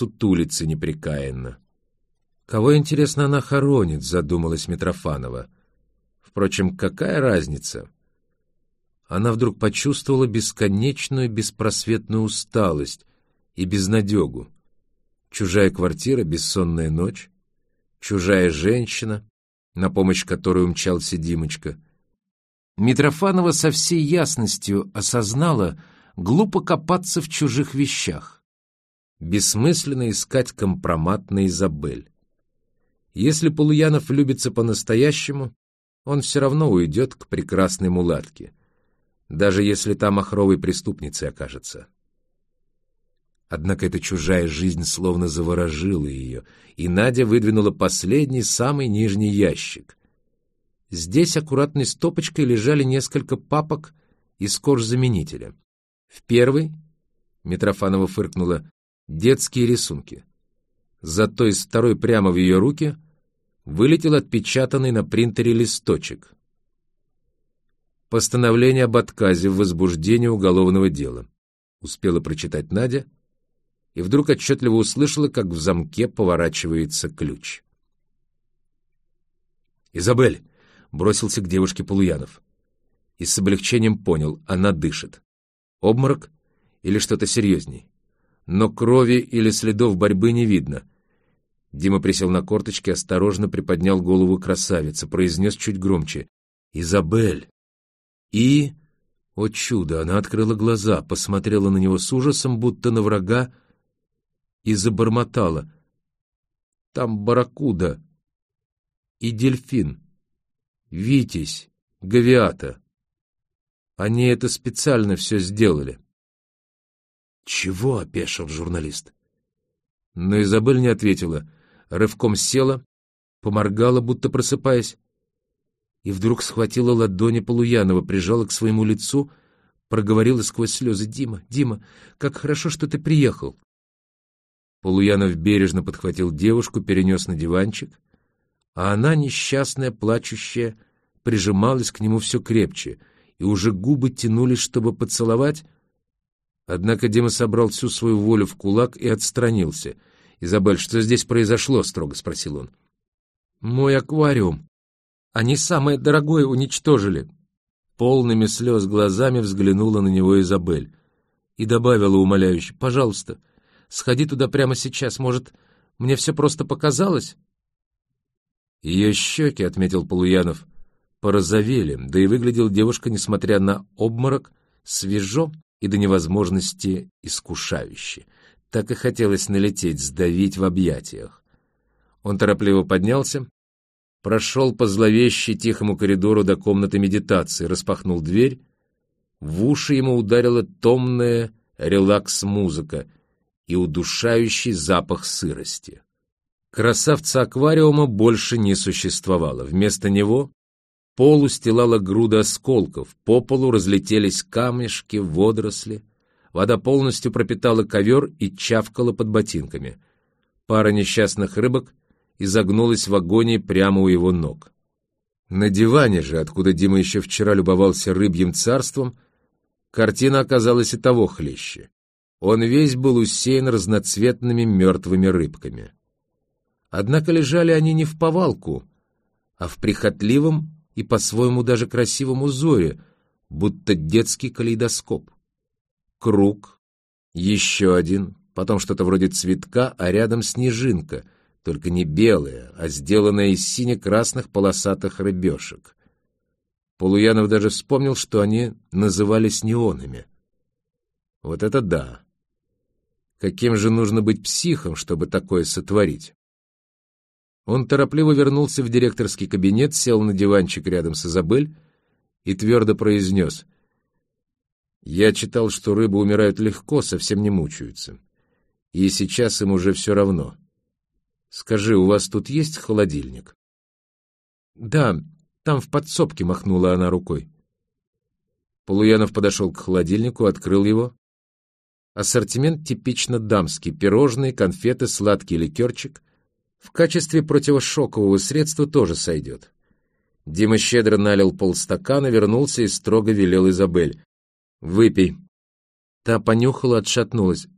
сутулится непрекаянно. «Кого, интересно, она хоронит?» — задумалась Митрофанова. «Впрочем, какая разница?» Она вдруг почувствовала бесконечную беспросветную усталость и безнадегу. Чужая квартира, бессонная ночь, чужая женщина, на помощь которой умчался Димочка. Митрофанова со всей ясностью осознала глупо копаться в чужих вещах. Бессмысленно искать компромат на Изабель. Если Полуянов влюбится по-настоящему, он все равно уйдет к прекрасной мулатке, даже если там махровой преступницей окажется. Однако эта чужая жизнь словно заворожила ее, и Надя выдвинула последний, самый нижний ящик. Здесь аккуратной стопочкой лежали несколько папок из кожзаменителя. В первой, Митрофанова фыркнула, детские рисунки. Зато из второй прямо в ее руки вылетел отпечатанный на принтере листочек. Постановление об отказе в возбуждении уголовного дела. Успела прочитать Надя — и вдруг отчетливо услышала, как в замке поворачивается ключ. «Изабель!» — бросился к девушке Полуянов. И с облегчением понял, она дышит. Обморок или что-то серьезней. Но крови или следов борьбы не видно. Дима присел на корточки, осторожно приподнял голову красавицы, произнес чуть громче. «Изабель!» И... О чудо! Она открыла глаза, посмотрела на него с ужасом, будто на врага, и забормотала. «Там барракуда и дельфин, витязь, гавиата. Они это специально все сделали». «Чего?» — опешил журналист. Но Изабель не ответила. Рывком села, поморгала, будто просыпаясь, и вдруг схватила ладони Полуянова, прижала к своему лицу, проговорила сквозь слезы. «Дима, Дима, как хорошо, что ты приехал. Полуянов бережно подхватил девушку, перенес на диванчик, а она, несчастная, плачущая, прижималась к нему все крепче, и уже губы тянулись, чтобы поцеловать. Однако Дима собрал всю свою волю в кулак и отстранился. «Изабель, что здесь произошло?» — строго спросил он. «Мой аквариум. Они самое дорогое уничтожили». Полными слез глазами взглянула на него Изабель и добавила умоляюще, «Пожалуйста, — Сходи туда прямо сейчас. Может, мне все просто показалось?» Ее щеки, — отметил Полуянов, — порозовели, да и выглядела девушка, несмотря на обморок, свежо и до невозможности искушающе. Так и хотелось налететь, сдавить в объятиях. Он торопливо поднялся, прошел по зловещей тихому коридору до комнаты медитации, распахнул дверь. В уши ему ударила томная релакс-музыка — и удушающий запах сырости. Красавца аквариума больше не существовало. Вместо него пол устилала груда осколков, по полу разлетелись камешки, водоросли. Вода полностью пропитала ковер и чавкала под ботинками. Пара несчастных рыбок изогнулась в агонии прямо у его ног. На диване же, откуда Дима еще вчера любовался рыбьим царством, картина оказалась и того хлеще. Он весь был усеян разноцветными мертвыми рыбками. Однако лежали они не в повалку, а в прихотливом и по-своему даже красивом узоре, будто детский калейдоскоп. Круг, еще один, потом что-то вроде цветка, а рядом снежинка, только не белая, а сделанная из сине-красных полосатых рыбешек. Полуянов даже вспомнил, что они назывались неонами. Вот это да! Каким же нужно быть психом, чтобы такое сотворить? Он торопливо вернулся в директорский кабинет, сел на диванчик рядом с Изабель и твердо произнес. «Я читал, что рыбы умирают легко, совсем не мучаются. И сейчас им уже все равно. Скажи, у вас тут есть холодильник?» «Да, там в подсобке», — махнула она рукой. Полуянов подошел к холодильнику, открыл его, Ассортимент типично дамский. Пирожные, конфеты, сладкий ликерчик. В качестве противошокового средства тоже сойдет. Дима щедро налил полстакана, вернулся и строго велел Изабель. «Выпей». Та понюхала, отшатнулась.